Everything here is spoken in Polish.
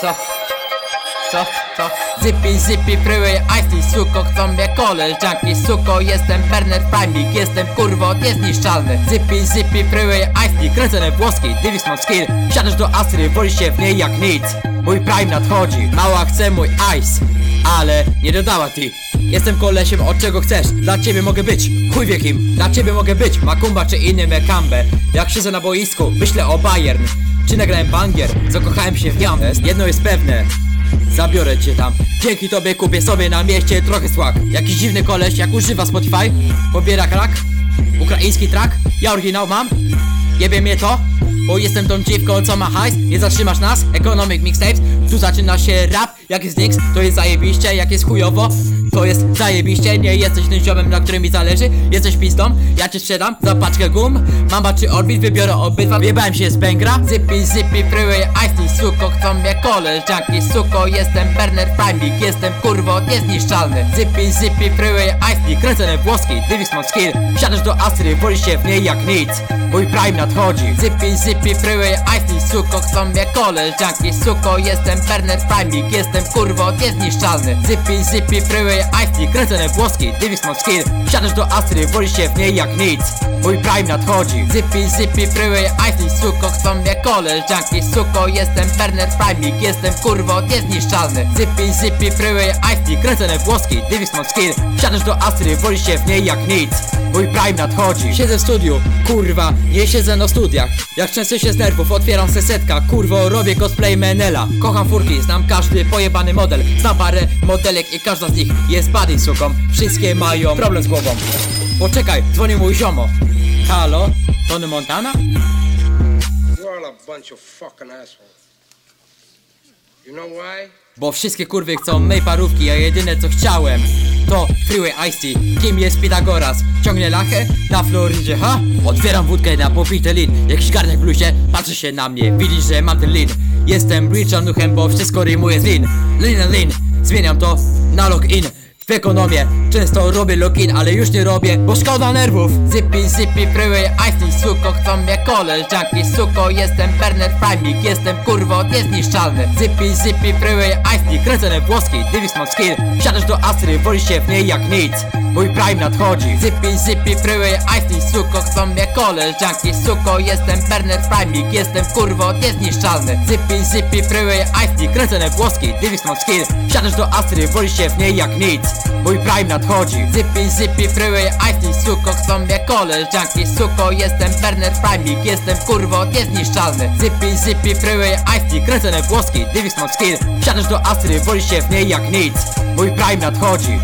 Co? Co? Co? Zippy, zippy, pryły, icy, suko, chcą mnie koleżanki Suko, jestem Berner Primik, jestem kurwo niezniszczalny Zippy, zippy, pryły, icy, kręcone włoski, Divis mam skill Siadasz do Astry, woli się w niej jak nic Mój prime nadchodzi, mała chce mój ice Ale nie dodała ty Jestem kolesiem, od czego chcesz? Dla ciebie mogę być, chuj wie kim. Dla ciebie mogę być, Makumba czy inny Mekambe. Jak siedzę na boisku, myślę o Bayern. Czy nagrałem banger, zakochałem się w nią. Jedno jest pewne, Zabiorę cię tam. Dzięki tobie kupię sobie na mieście trochę słag. Jakiś dziwny koleś jak używa Spotify Pobiera krak. Ukraiński track. Ja oryginał mam. Jebie mnie to Bo jestem tą dziwką co ma hajs. Nie zatrzymasz nas. Economic mixtapes. Tu zaczyna się rap Jak jest Nix. To jest zajebiście Jak jest chujowo To jest zajebiście Nie jesteś tym ziomem na którym mi zależy. Jesteś pistą Ja cię sprzedam Za paczkę gum. Mamba czy Orbit Wybiorę obydwa. Wjebałem się z Bengra Zippy zippy pryły Ice suko. Chcą mnie koleżanki Suko. Jestem Berner Primik Jestem kurwo niezniszczalny. Zippy zippy pryły Ice Kręcone włoski. Divis mam skill Wsiadasz do Astry Wolisz się w niej jak nic. Mój prime nadchodzi. Zippy zippy pryły Ice suko. Chcą mnie koleżanki Suko. Jestem Berner Primik Jestem kurwo niezniszczalny. Zippy zippy pryły Ice Kręcone włoski Divis mam skill Wsiadasz do Astry Wolisz się w niej jak nic. Mój prime nadchodzi. Zippy zippy pryły Ice suko Chcą mnie koleżanki. Suko jestem Berner Primik Jestem kurwo niezniszczalny. Zippy zippy pryły Ice Kręcone włoski Divis mam skill Wsiadasz do Astry Wolisz się w niej jak nic Mój prime nadchodzi. Siedzę w studiu, kurwa, nie siedzę na studiach. Jak często się z nerwów, otwieram se setka Kurwo, robię cosplay Menela. Kocham furki, znam każdy pojebany model. Znam parę modelek i każda z nich jest bady suką. Wszystkie mają problem z głową. Poczekaj, dzwoni mój ziomo. Halo, Tony Montana? You're all a bunch of fucking assholes. Bo wszystkie kurwy chcą mej parówki, a jedyne co chciałem to Freeway Ice Tea. Kim jest Pitagoras? Ciągnie lachę na Florydzie, ha? Otwieram wódkę na popity lin. Jakiś garnek w bluzie, patrzy się na mnie. Widzisz, że mam ten lin. Jestem Richarduchem, bo wszystko rymuje z lin. Lin lin, zmieniam to na login w ekonomię Często robię login, ale już nie robię, bo szkoda nerwów. Zippy, zippy, pryły, ice suko Chcą mnie koleżanki, suko Jestem Berner Primik, jestem kurwo niezniszczalny. Zippy, zippy, pryły, ice Kręcone włoski, Divis mam skill. Siadasz do Astry, wolisz się w niej jak nic. Mój prime nadchodzi. Zippy, zippy, pryły, ice suko Chcą mnie koleżanki, suko Jestem Berner Primik, jestem kurwo niezniszczalny. Zippy, zippy, pryły, ice Kręcone włoski, Divis mam skill. Siadasz do Astry, wolisz się w niej jak nic Mój prime nadchodzi. Zippy, zippy, pryły, ice suko Chcą mnie koleżanki, suko Jestem Berner Primik, jestem kurwo niezniszczalny. Zippy, zippy, pryły, ice Kręcone włoski, Divis mam skill. Siadasz do Astry, wolisz się w niej jak nic. Mój prime nadchodzi